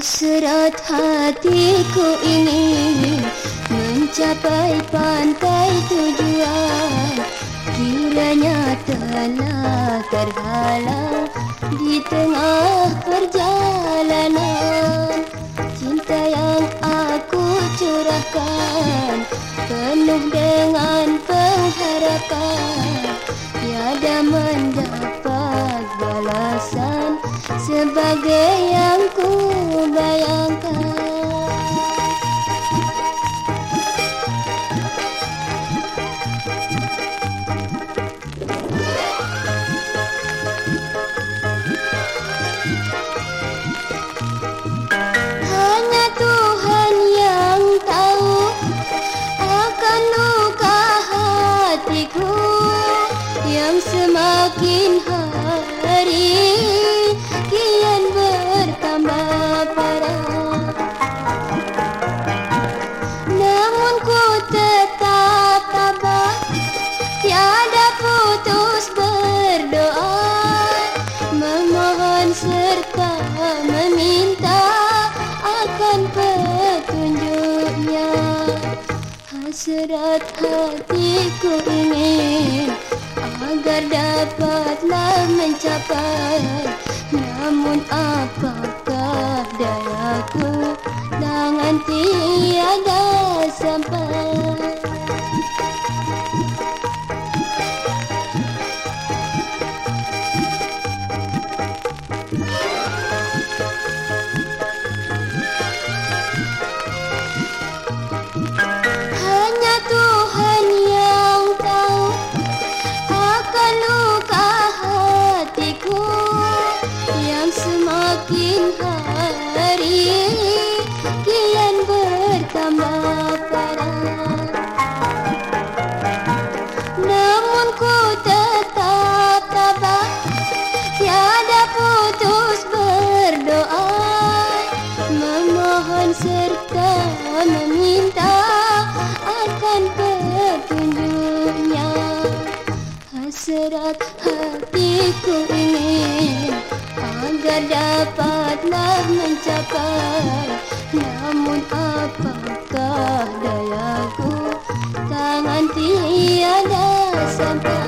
Hasrat hatiku ini Mencapai pantai tujuan. Kiranya telah terhalang Di tengah perjalanan. Cinta yang aku curahkan Penuh dengan pengharapan. Tiada mendapat balasan Sebagai serta meminta akan petunjuknya. Hasrat hatiku ingin agar dapatlah mencapai. Namun apakah petunjuknya hasrat hatiku ini agar dapatlah mencapai. Namun apakah dayaku? Tangan tiada sampai